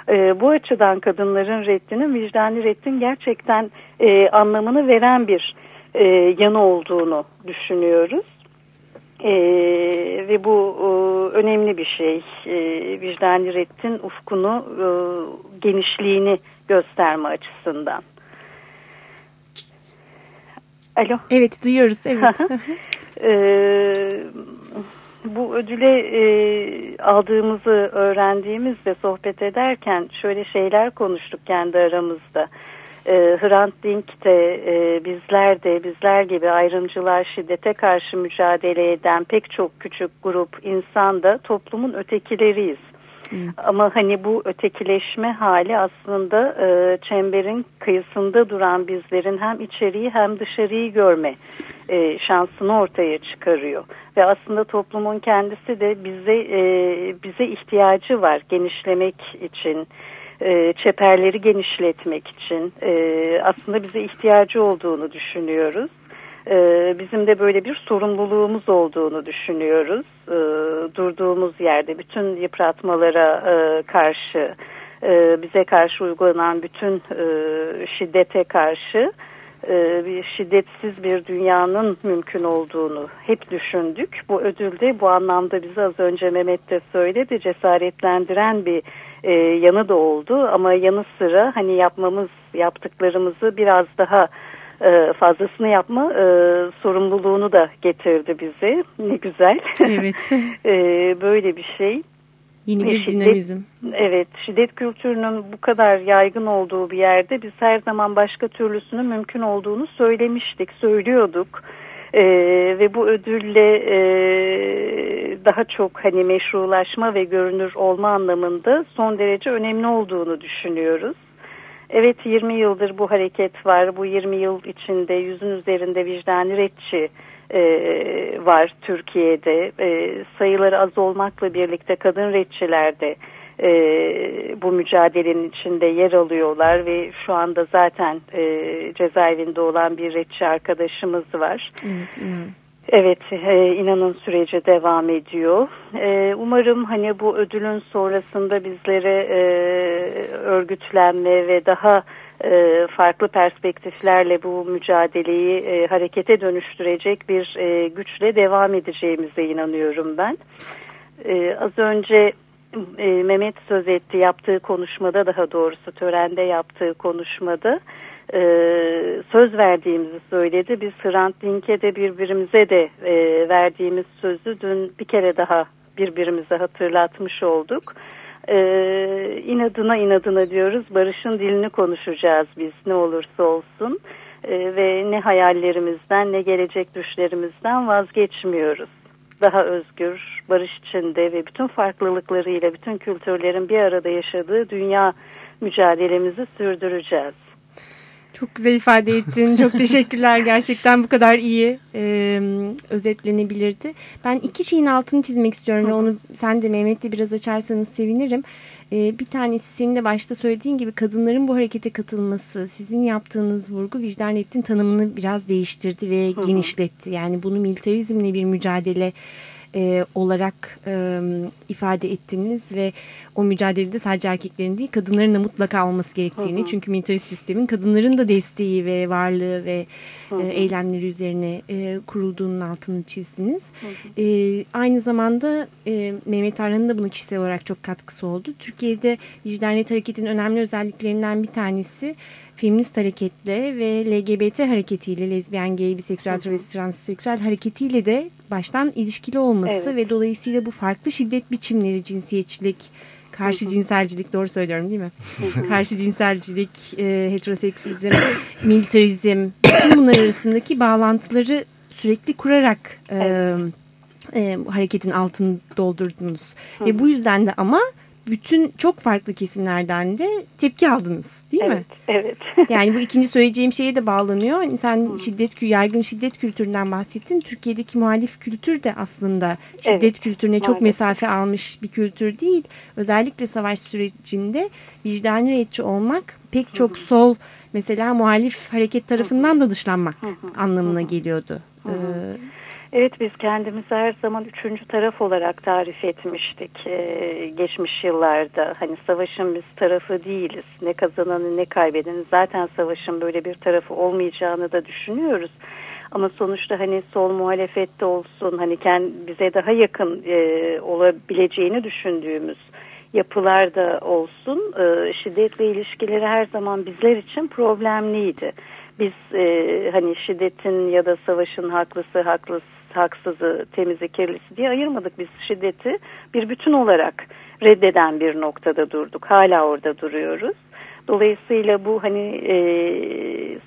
E, bu açıdan kadınların reddinin vicdani reddin gerçekten e, anlamını veren bir e, yanı olduğunu düşünüyoruz. E, ve bu e, önemli bir şey. E, vicdani reddin ufkunu, e, genişliğini gösterme açısından. Alo. Evet duyuyoruz. Evet. e, bu ödüle e, aldığımızı öğrendiğimizde sohbet ederken şöyle şeyler konuştuk kendi aramızda e, Hrant Dink de e, bizler de bizler gibi ayrımcılar şiddete karşı mücadele eden pek çok küçük grup insan da toplumun ötekileriyiz. Evet. Ama hani bu ötekileşme hali aslında e, çemberin kıyısında duran bizlerin hem içeriği hem dışarıyı görme e, şansını ortaya çıkarıyor. Ve aslında toplumun kendisi de bize e, bize ihtiyacı var genişlemek için e, çeperleri genişletmek için e, aslında bize ihtiyacı olduğunu düşünüyoruz. E, bizim de böyle bir sorumluluğumuz olduğunu düşünüyoruz. E, durduğumuz yerde bütün yıpratmalara karşı, bize karşı uygulanan bütün şiddete karşı bir şiddetsiz bir dünyanın mümkün olduğunu hep düşündük. Bu ödülde bu anlamda bizi az önce Mehmet de söyledi cesaretlendiren bir e, yanı da oldu ama yanı sıra hani yapmamız yaptıklarımızı biraz daha e, fazlasını yapma e, sorumluluğunu da getirdi bize. Ne güzel. Evet. e, böyle bir şey. Yeni bir şiddet, dinamizm. Evet, şiddet kültürünün bu kadar yaygın olduğu bir yerde biz her zaman başka türlüsünün mümkün olduğunu söylemiştik, söylüyorduk. Ee, ve bu ödülle e, daha çok hani meşrulaşma ve görünür olma anlamında son derece önemli olduğunu düşünüyoruz. Evet 20 yıldır bu hareket var. Bu 20 yıl içinde yüzün üzerinde vicdani retçi e, var Türkiye'de. E, sayıları az olmakla birlikte kadın retçiler de e, bu mücadelenin içinde yer alıyorlar ve şu anda zaten e, cezaevinde olan bir retçi arkadaşımız var. Evet, inanın. Evet, e, inanın süreci devam ediyor. E, umarım hani bu ödülün sonrasında bizlere e, örgütlenme ve daha e, farklı perspektiflerle bu mücadeleyi e, harekete dönüştürecek bir e, güçle devam edeceğimize inanıyorum ben. E, az önce e, Mehmet söz etti yaptığı konuşmada daha doğrusu törende yaptığı konuşmada e, söz verdiğimizi söyledi. Biz Hrant Dink'e de birbirimize de e, verdiğimiz sözü dün bir kere daha birbirimize hatırlatmış olduk. E, inadına inadına diyoruz barışın dilini konuşacağız biz ne olursa olsun e, ve ne hayallerimizden ne gelecek düşlerimizden vazgeçmiyoruz daha özgür, barış içinde ve bütün farklılıklarıyla bütün kültürlerin bir arada yaşadığı dünya mücadelemizi sürdüreceğiz. Çok güzel ifade ettin. Çok teşekkürler. Gerçekten bu kadar iyi e, özetlenebilirdi. Ben iki şeyin altını çizmek istiyorum ve onu sen de Mehmet'le biraz açarsanız sevinirim. E, bir tanesi senin de başta söylediğin gibi kadınların bu harekete katılması, sizin yaptığınız vurgu vicdan ettin tanımını biraz değiştirdi ve genişletti. Yani bunu militarizmle bir mücadele e, olarak e, ifade ettiniz ve o mücadelede sadece erkeklerin değil kadınların da mutlaka olması gerektiğini hı hı. çünkü militarist sistemin kadınların da desteği ve varlığı ve hı hı. E, eylemleri üzerine e, kurulduğunun altını çizdiniz. Hı hı. E, aynı zamanda e, Mehmet Arhan'ın da buna kişisel olarak çok katkısı oldu. Türkiye'de vicdaniyet hareketinin önemli özelliklerinden bir tanesi feminist hareketle ve LGBT hareketiyle, lezbiyen, gay, biseksüel, travesti, transseksüel hareketiyle de baştan ilişkili olması evet. ve dolayısıyla bu farklı şiddet biçimleri, cinsiyetçilik, karşı cinselcilik doğru söylüyorum değil mi? karşı cinselcilik, e, heteroseksizm, militarizm, bütün bunlar arasındaki bağlantıları sürekli kurarak e, e, hareketin altını doldurdunuz. Ve bu yüzden de ama bütün çok farklı kesimlerden de tepki aldınız değil evet, mi? Evet. yani bu ikinci söyleyeceğim şeye de bağlanıyor. Sen şiddet yaygın şiddet kültüründen bahsettin. Türkiye'deki muhalif kültür de aslında şiddet evet, kültürüne çok maalesef. mesafe almış bir kültür değil. Özellikle savaş sürecinde vicdani retçi olmak pek çok sol mesela muhalif hareket tarafından da dışlanmak anlamına geliyordu. Ee, Evet biz kendimizi her zaman üçüncü taraf olarak tarif etmiştik ee, geçmiş yıllarda. Hani savaşın biz tarafı değiliz. Ne kazananı ne kaybedeni zaten savaşın böyle bir tarafı olmayacağını da düşünüyoruz. Ama sonuçta hani sol muhalefette olsun hani kendi, bize daha yakın e, olabileceğini düşündüğümüz yapılarda olsun e, şiddetle ilişkileri her zaman bizler için problemliydi. Biz e, hani şiddetin ya da savaşın haklısı haklısı haksızı, temizi, kirlisi diye ayırmadık. Biz şiddeti bir bütün olarak reddeden bir noktada durduk. Hala orada duruyoruz. Dolayısıyla bu hani e,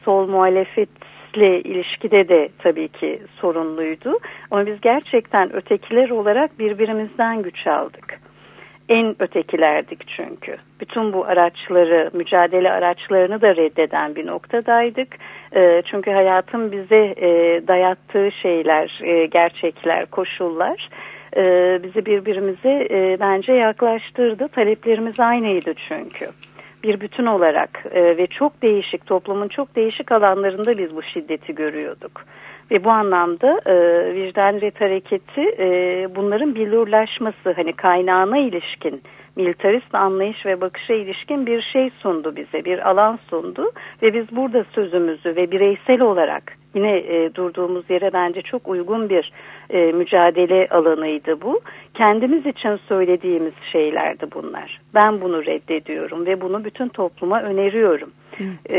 sol muhalefetle ilişkide de tabii ki sorunluydu. Ama biz gerçekten ötekiler olarak birbirimizden güç aldık en ötekilerdik çünkü. Bütün bu araçları, mücadele araçlarını da reddeden bir noktadaydık. E, çünkü hayatın bize e, dayattığı şeyler, e, gerçekler, koşullar e, bizi birbirimize bence yaklaştırdı. Taleplerimiz aynıydı çünkü. Bir bütün olarak ve çok değişik, toplumun çok değişik alanlarında biz bu şiddeti görüyorduk. Ve bu anlamda e, vicdan ret hareketi e, bunların bilurlaşması hani kaynağına ilişkin militarist anlayış ve bakışa ilişkin bir şey sundu bize, bir alan sundu. Ve biz burada sözümüzü ve bireysel olarak yine e, durduğumuz yere bence çok uygun bir e, mücadele alanıydı bu. Kendimiz için söylediğimiz şeylerdi bunlar. Ben bunu reddediyorum ve bunu bütün topluma öneriyorum e,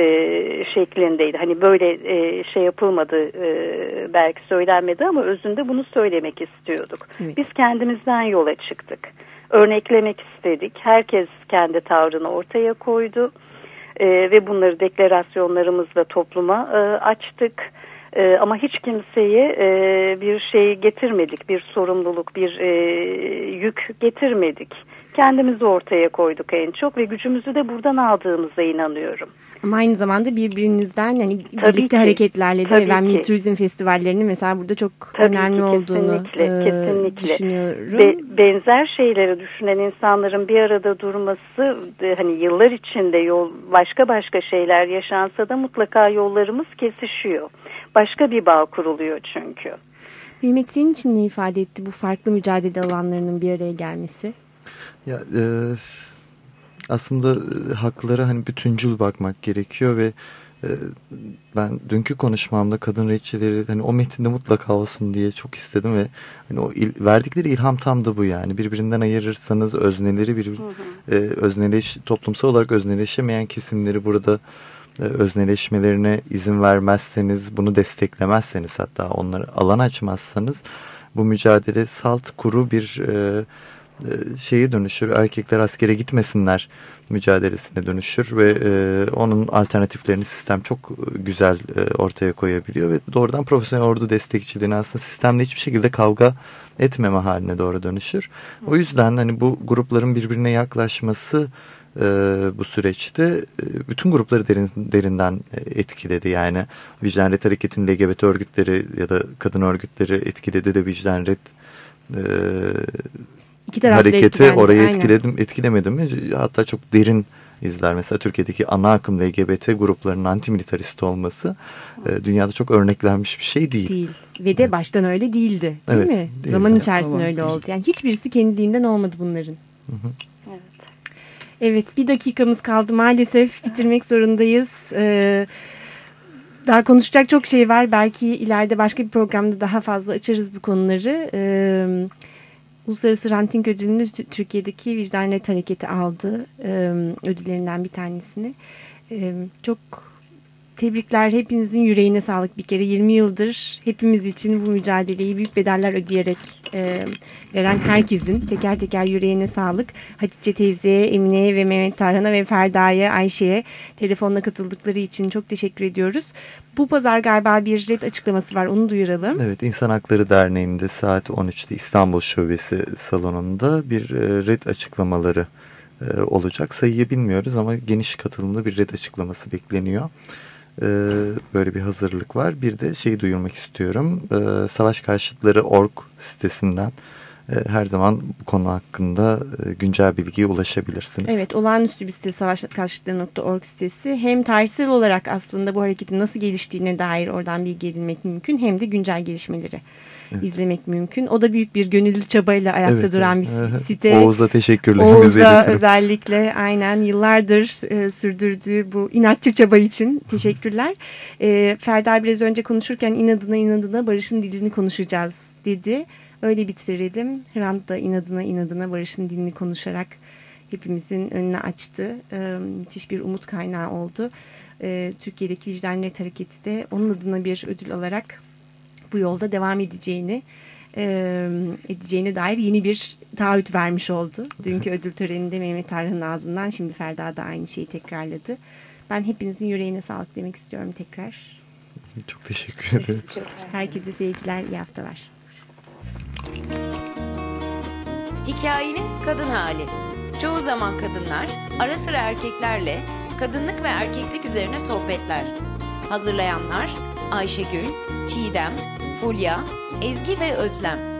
şeklindeydi. Hani böyle e, şey yapılmadı e, belki söylenmedi ama özünde bunu söylemek istiyorduk. Evet. Biz kendimizden yola çıktık. Örneklemek istedik. Herkes kendi tavrını ortaya koydu e, ve bunları deklarasyonlarımızla topluma e, açtık. E, ama hiç kimseye e, bir şey getirmedik, bir sorumluluk, bir e, yük getirmedik kendimizi ortaya koyduk en çok ve gücümüzü de buradan aldığımıza inanıyorum. Ama aynı zamanda birbirinizden yani Tabii birlikte ki. hareketlerle de ben Mil Turizm Festivallerinin mesela burada çok Tabii önemli ki, olduğunu kesinlikle, e, kesinlikle. düşünüyorum. Be, benzer şeyleri düşünen insanların bir arada durması hani yıllar içinde yol başka başka şeyler yaşansa da mutlaka yollarımız kesişiyor. Başka bir bağ kuruluyor çünkü. Mehmet senin için ne ifade etti bu farklı mücadele alanlarının bir araya gelmesi? Ya e, aslında e, haklara hani bütüncül bakmak gerekiyor ve e, ben dünkü konuşmamda kadın reçileri hani o metinde mutlaka olsun diye çok istedim ve hani o il, verdikleri ilham tam da bu yani birbirinden ayırırsanız özneleri bir hı hı. E, özneleş toplumsal olarak özneleşemeyen kesimleri burada özneleşmelerine izin vermezseniz bunu desteklemezseniz hatta onları alan açmazsanız bu mücadele salt kuru bir e, e, şeye dönüşür. Erkekler askere gitmesinler mücadelesine dönüşür ve e, onun alternatiflerini sistem çok güzel e, ortaya koyabiliyor ve doğrudan profesyonel ordu destekçiliğini aslında sistemle hiçbir şekilde kavga etmeme haline doğru dönüşür. O yüzden hani bu grupların birbirine yaklaşması e, bu süreçte e, bütün grupları derin, derinden etkiledi. Yani vicdan red hareketin LGBT örgütleri ya da kadın örgütleri etkiledi de vicdan red e, İki hareketi oraya etkiledim etkilemedim mi? Hatta çok derin izler. Mesela Türkiye'deki ana akım LGBT gruplarının antimilitarist olması e, dünyada çok örneklenmiş bir şey değil. Değil. Ve de evet. baştan öyle değildi değil evet, mi? Değil. Zaman içerisinde öyle oldu. Yani hiçbirisi kendiliğinden olmadı bunların. Hı hı. Evet. Bir dakikamız kaldı maalesef bitirmek zorundayız. Ee, daha konuşacak çok şey var. Belki ileride başka bir programda daha fazla açarız bu konuları. Ee, Uluslararası Ranting Ödülünü Türkiye'deki Vicdanet Hareketi aldı. Ee, ödüllerinden bir tanesini. Ee, çok tebrikler. Hepinizin yüreğine sağlık bir kere. 20 yıldır hepimiz için bu mücadeleyi büyük bedeller ödeyerek e, veren herkesin teker teker yüreğine sağlık. Hatice teyzeye, Emine'ye ve Mehmet Tarhan'a ve Ferda'ya, Ayşe'ye telefonla katıldıkları için çok teşekkür ediyoruz. Bu pazar galiba bir red açıklaması var onu duyuralım. Evet İnsan Hakları Derneği'nde saat 13'te İstanbul Şubesi salonunda bir e, red açıklamaları e, olacak. Sayıyı bilmiyoruz ama geniş katılımlı bir red açıklaması bekleniyor. E, böyle bir hazırlık var. Bir de şeyi duyurmak istiyorum. Savaş Karşıtları Org sitesinden her zaman bu konu hakkında güncel bilgiye ulaşabilirsiniz. Evet olağanüstü bir site savaşkarşıtları.org sitesi. Hem tarihsel olarak aslında bu hareketin nasıl geliştiğine dair oradan bilgi edinmek mümkün hem de güncel gelişmeleri evet. izlemek mümkün. O da büyük bir gönüllü çabayla ayakta evet, duran bir evet. site. Oğuz'a teşekkürler. Oğuz'a özellikle aynen yıllardır e, sürdürdüğü bu inatçı çaba için teşekkürler. e, Ferda biraz önce konuşurken inadına inadına barışın dilini konuşacağız dedi. Öyle bitirelim. Hrant da inadına inadına barışın dilini konuşarak hepimizin önüne açtı. E, müthiş bir umut kaynağı oldu. E, Türkiye'deki vicdaniyet hareketi de onun adına bir ödül alarak bu yolda devam edeceğini e, edeceğine dair yeni bir taahhüt vermiş oldu. Dünkü ödül töreninde Mehmet Tarhan'ın ağzından şimdi Ferda da aynı şeyi tekrarladı. Ben hepinizin yüreğine sağlık demek istiyorum tekrar. Çok teşekkür ederim. Herkese sevgiler, iyi haftalar. Hikayenin kadın hali. Çoğu zaman kadınlar, ara sıra erkeklerle kadınlık ve erkeklik üzerine sohbetler. Hazırlayanlar Ayşegül, Çiğdem, Fulya, Ezgi ve Özlem.